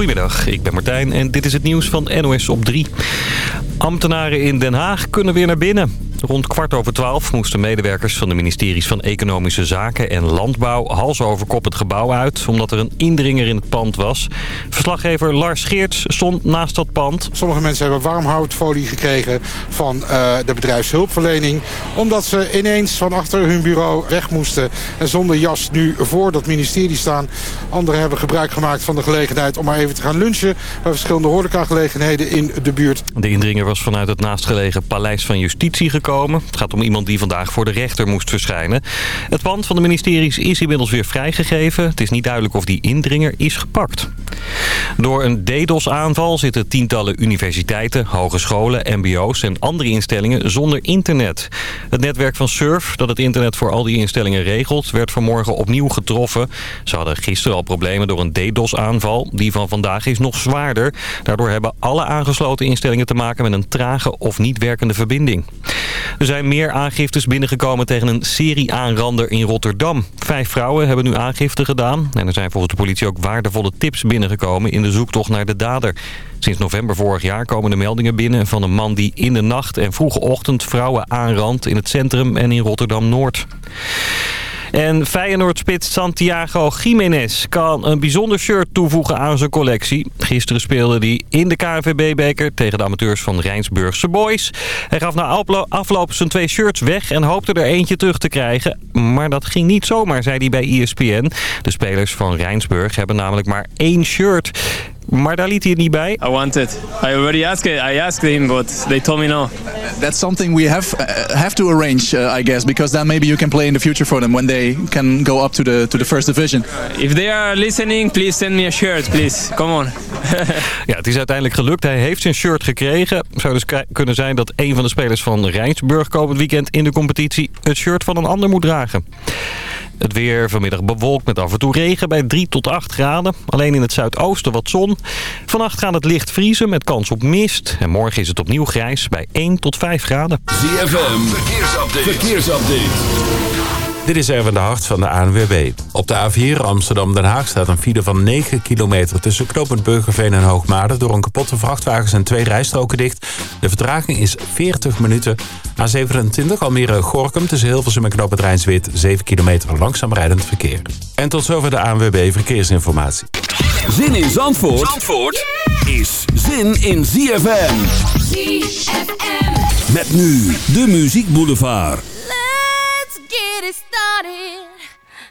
Goedemiddag, ik ben Martijn en dit is het nieuws van NOS op 3. Ambtenaren in Den Haag kunnen weer naar binnen. Rond kwart over twaalf moesten medewerkers van de ministeries van Economische Zaken en Landbouw hals over kop het gebouw uit, omdat er een indringer in het pand was. Verslaggever Lars Geerts stond naast dat pand. Sommige mensen hebben warmhoutfolie gekregen van uh, de bedrijfshulpverlening, omdat ze ineens van achter hun bureau weg moesten en zonder jas nu voor dat ministerie staan. Anderen hebben gebruik gemaakt van de gelegenheid om maar even te gaan lunchen bij verschillende horecagelegenheden in de buurt. De indringer was vanuit het naastgelegen Paleis van Justitie gekomen het gaat om iemand die vandaag voor de rechter moest verschijnen. Het pand van de ministeries is inmiddels weer vrijgegeven. Het is niet duidelijk of die indringer is gepakt. Door een DDoS-aanval zitten tientallen universiteiten, hogescholen, mbo's en andere instellingen zonder internet. Het netwerk van Surf, dat het internet voor al die instellingen regelt, werd vanmorgen opnieuw getroffen. Ze hadden gisteren al problemen door een DDoS-aanval. Die van vandaag is nog zwaarder. Daardoor hebben alle aangesloten instellingen te maken met een trage of niet werkende verbinding. Er zijn meer aangiftes binnengekomen tegen een serie-aanrander in Rotterdam. Vijf vrouwen hebben nu aangifte gedaan. En er zijn volgens de politie ook waardevolle tips binnengekomen in de zoektocht naar de dader. Sinds november vorig jaar komen de meldingen binnen van een man die in de nacht en vroege ochtend vrouwen aanrandt in het centrum en in Rotterdam-Noord. En Feyenoord-spits Santiago Jiménez kan een bijzonder shirt toevoegen aan zijn collectie. Gisteren speelde hij in de KNVB-beker tegen de amateurs van Rijnsburgse Boys. Hij gaf na afloop zijn twee shirts weg en hoopte er eentje terug te krijgen. Maar dat ging niet zomaar, zei hij bij ESPN. De spelers van Rijnsburg hebben namelijk maar één shirt. Maar daar liet hij het niet bij. I want it. I already asked it. I asked him, but they told me no. That's something we have uh, have to arrange, uh, I guess, because then maybe you can play in the future for them when they can go up to the to the first division. If they are listening, please send me a shirt, please. Come on. ja, het is uiteindelijk gelukt. Hij heeft zijn shirt gekregen. Het zou dus kunnen zijn dat een van de spelers van Rijnsburg komend weekend in de competitie het shirt van een ander moet dragen. Het weer vanmiddag bewolkt met af en toe regen bij 3 tot 8 graden. Alleen in het zuidoosten wat zon. Vannacht gaat het licht vriezen met kans op mist. En morgen is het opnieuw grijs bij 1 tot 5 graden. ZFM, verkeersupdate. verkeersupdate. Dit is Erwin de Hart van de ANWB. Op de A4 Amsterdam-Den Haag staat een file van 9 kilometer... tussen knooppunt Burgerveen en Hoogmade... door een kapotte vrachtwagen zijn twee rijstroken dicht. De vertraging is 40 minuten. A27 Almere-Gorkum tussen Hilversum en knooppunt Rijnswit... 7 kilometer langzaam rijdend verkeer. En tot zover de ANWB Verkeersinformatie. Zin in Zandvoort, Zandvoort is zin in ZFM. ZFM. Met nu de Muziek Boulevard. Started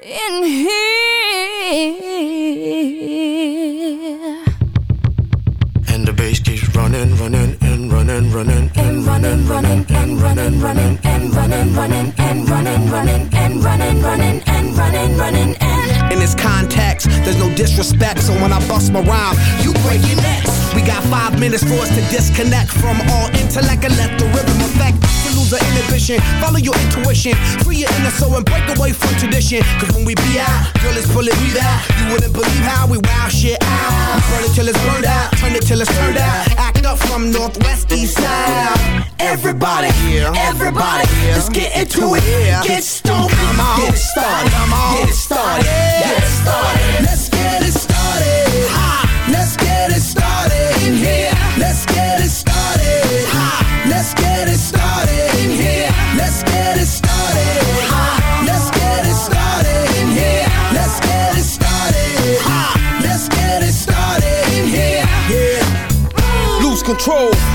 in here. And the bass keeps running, running, running, running, and running, running, and running, running, and running, running, and running, running, and running, running, and running, running, and in this context, there's no disrespect. So when I bust my rhyme, you break your necks. We got five minutes for us to disconnect from all intellect and let the rhythm affect lose the inhibition. Follow your intuition, free your inner soul and break away from tradition. Cause when we be out, girl, it's pulling me out. You wouldn't believe how we wow shit out. We burn it till it's burned out, turn it till it's turned out. Act up from Northwest parties. Everybody, yeah. everybody, yeah. let's get into it. Yeah. Get stoned, get it started, get it started, yeah. get started. Let's get it started. Ha. Let's get it started in here. Let's get it started. Ha. Let's get it started in here. Let's get it started. Ha. Let's get it started in here. Let's get it started. Lose control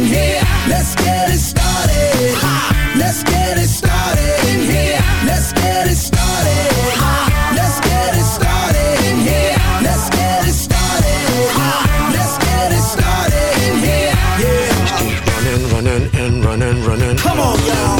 in here. Let's get it started. Ha, let's get it started in here. Let's get it started. Ha, let's get it started in here. Let's get it started. Ha, let's get it started in here. Yeah. Keep running, running, and running, running. Come on, y'all.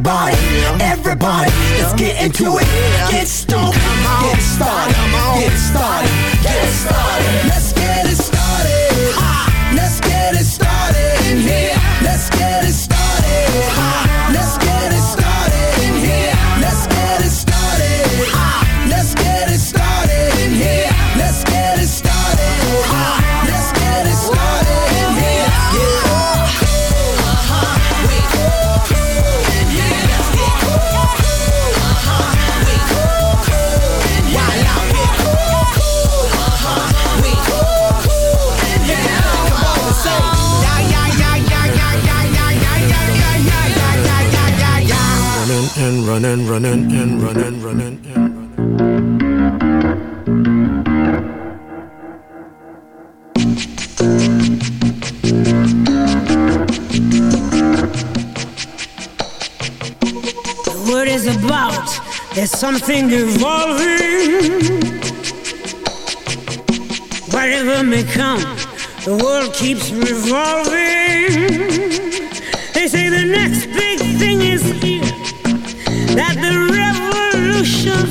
Everybody, everybody, let's get into it. Get stoked, get started, get started, get started. Let's get it started. Let's get it started in here. Running, running, and running, running, and The word is about. There's something evolving. Whatever may come, the world keeps revolving. They say the next big thing is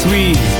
sweet.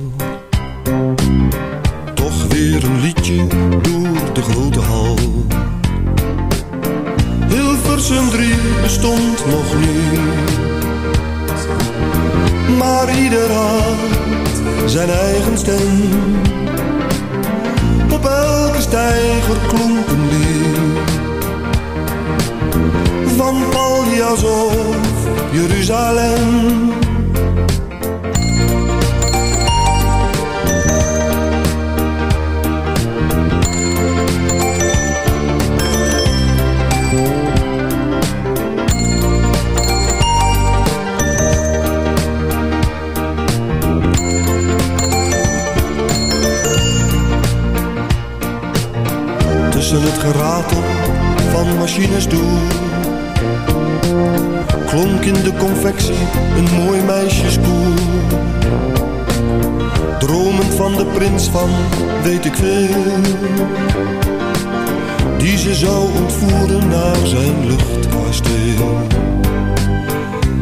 ze zou ontvoeren naar zijn luchtkasteel.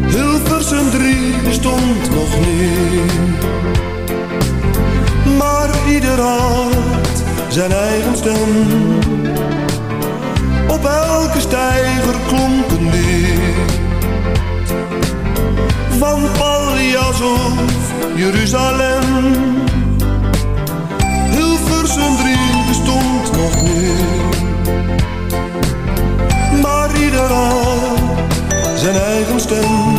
Hilversum drie bestond nog niet, maar ieder had zijn eigen stem. Op elke stijger klonk een. Van Pallias of Jeruzalem. Hilversum drie bestond nog niet. ieder zijn eigen stem.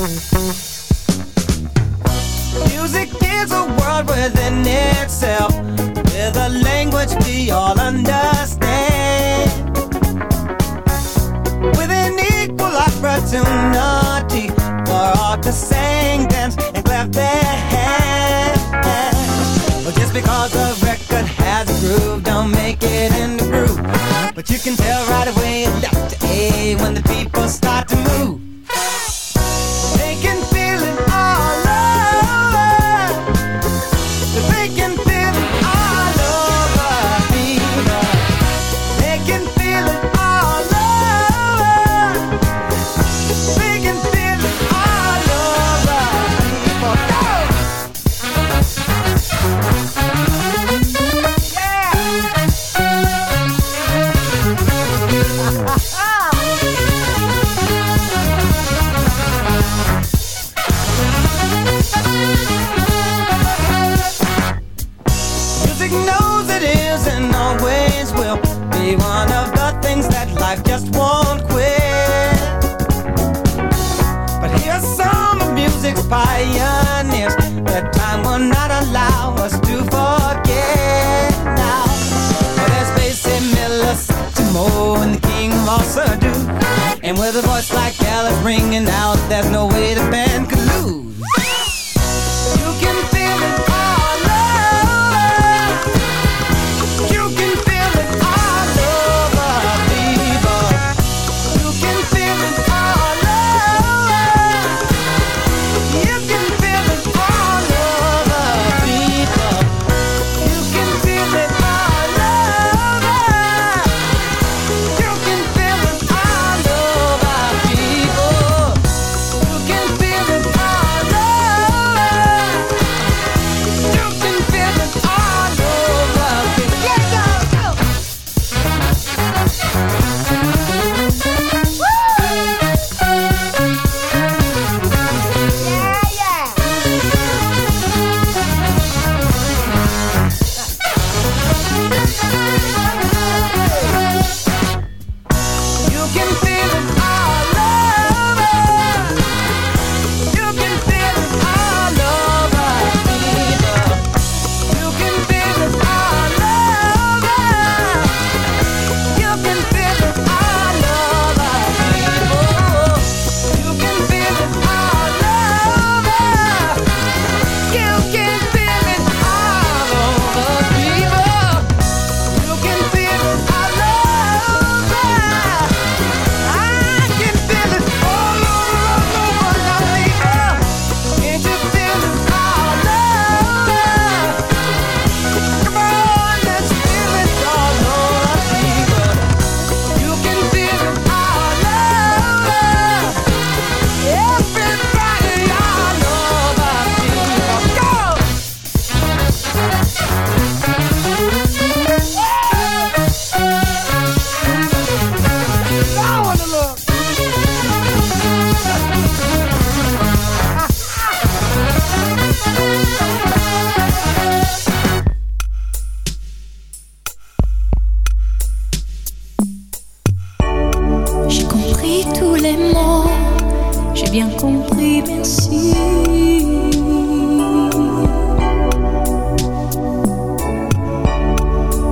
Music is a world within itself, with a language we all understand. With an equal opportunity for all to sing, dance, and clap their hands. Just because a record has a groove, don't make it in the groove. But you can tell right away, Dr. A, when the people start to move.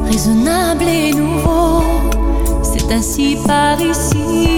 Raisonnable et nouveau, c'est ainsi par ici.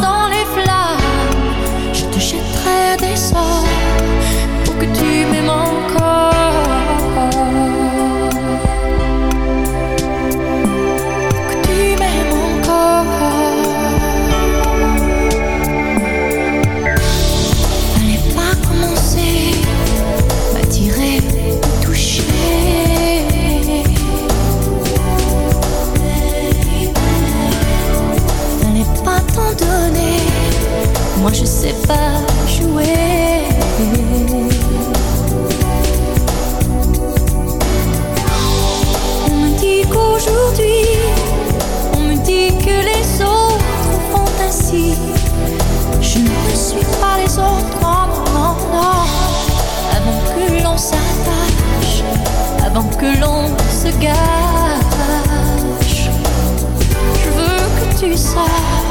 les autres en avant que l'on s'attache, avant que l'on se gâche. Je veux que tu saches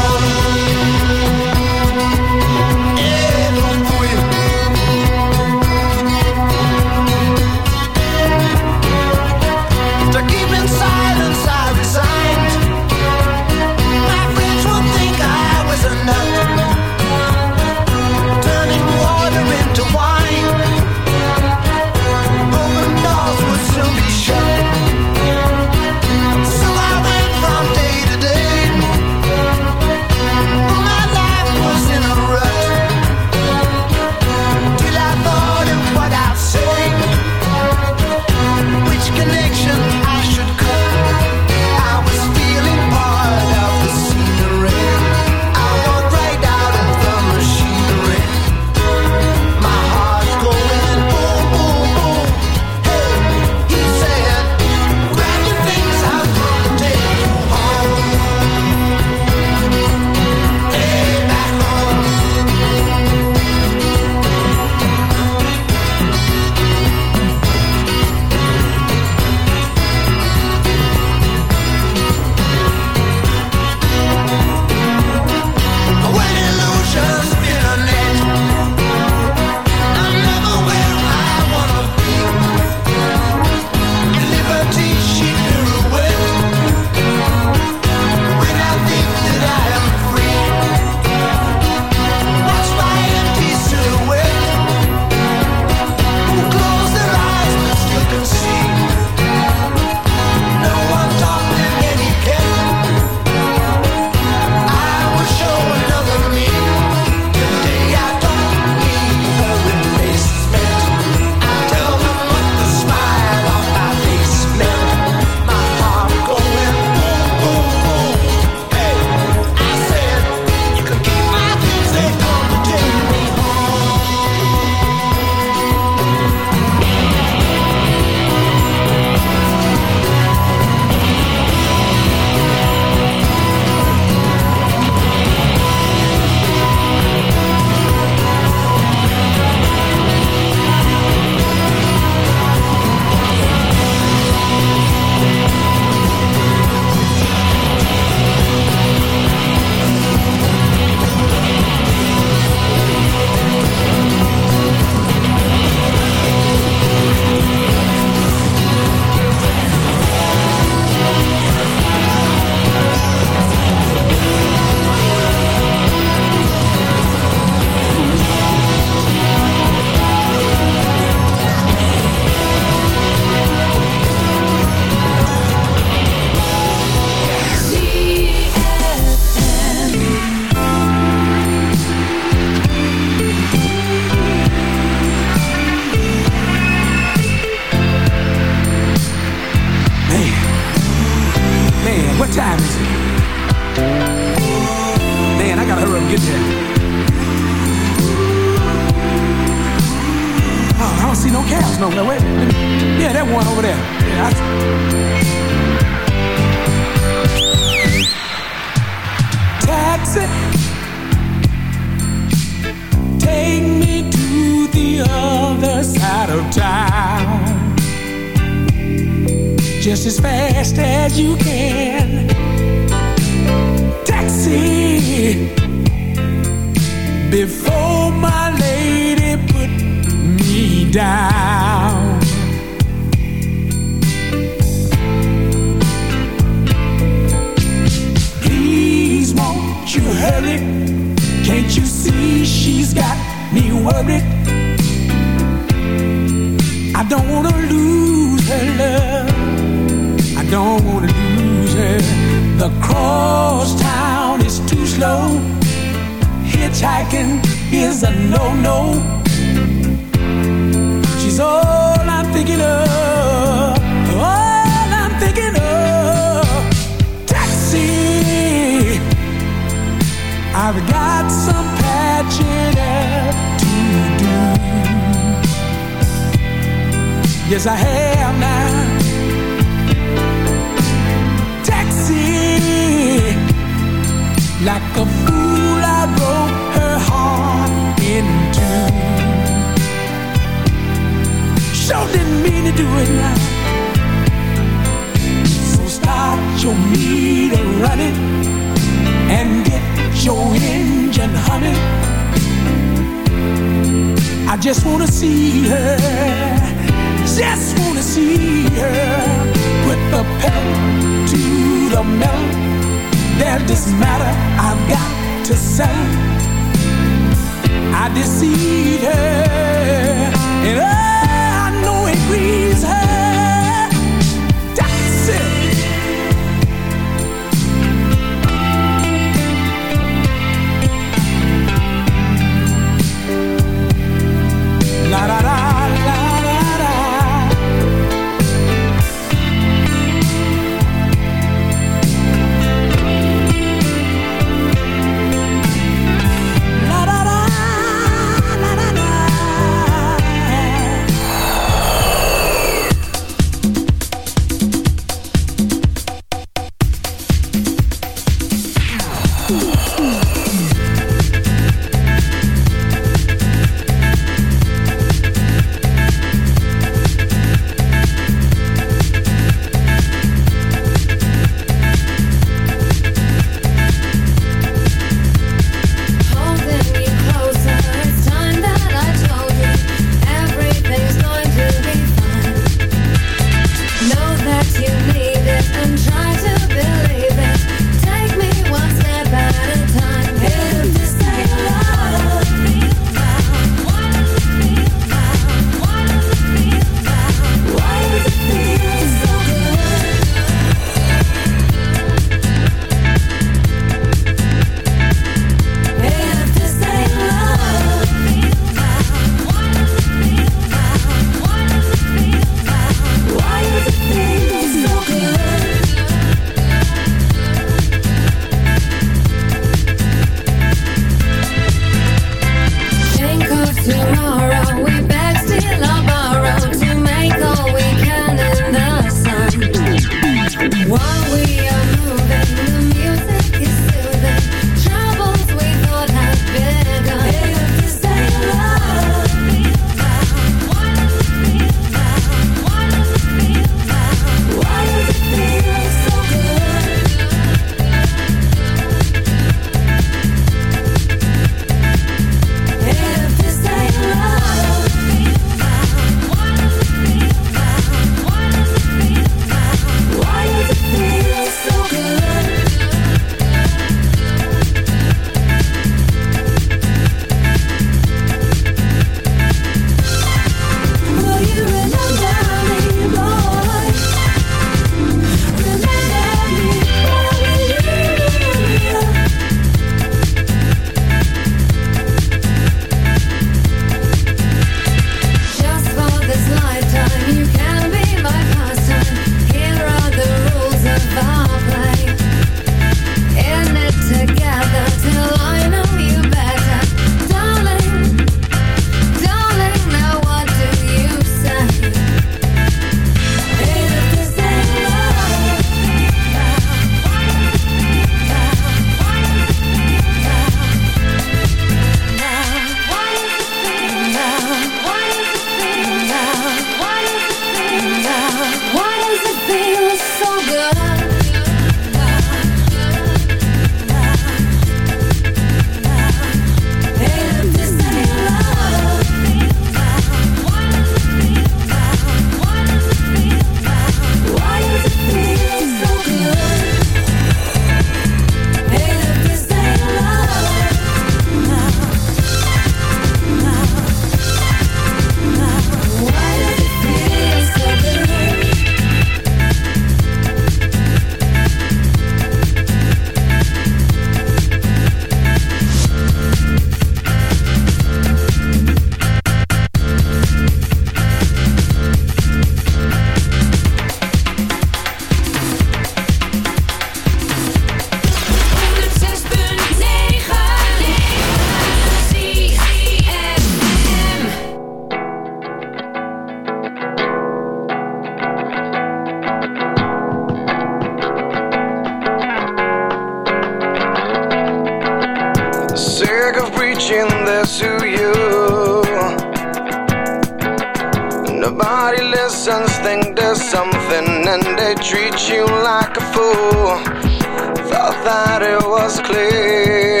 Thought that it was clear.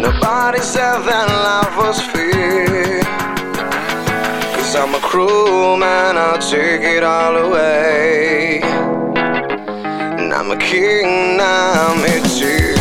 Nobody said that love was free. Cause I'm a cruel man, I'll take it all away. And I'm a king, I'm a too.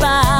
goodbye.